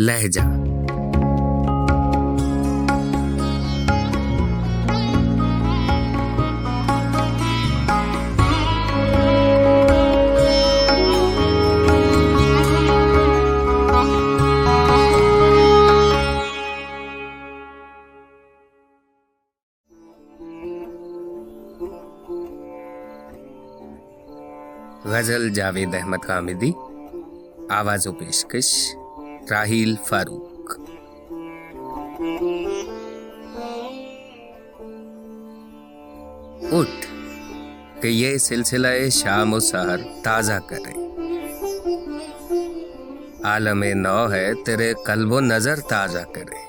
لہجہ۔ غزل جاوید احمد حامدی آواز و پیشکش۔ راہیل فاروق اٹھ کہ یہ سلسلہ شام و سحر تازہ کرے عالم نو ہے تیرے قلب و نظر تازہ کرے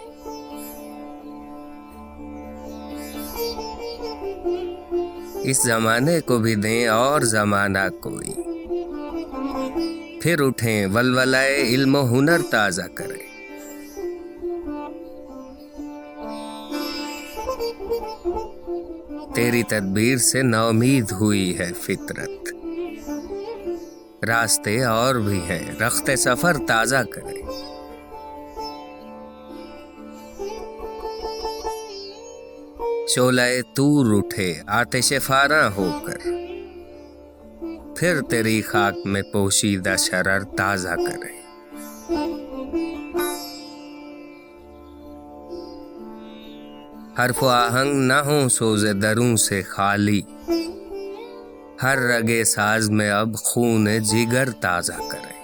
اس زمانے کو بھی دیں اور زمانہ کوئی پھر اٹھیں، ولولائے علم و ہنر تازہ کریں۔ تیری تدبیر سے نومید ہوئی ہے فطرت۔ راستے اور بھی ہیں، رخت سفر تازہ کریں۔ شولہ تور اٹھے، آتش فاراں ہو کر۔ پھر تیری خاک میں پوشیدہ شرر تازہ کرے۔ حرف و آہنگ نہ ہوں سوز دروں سے خالی۔ ہر رگے ساز میں اب خون جگر تازہ کرے۔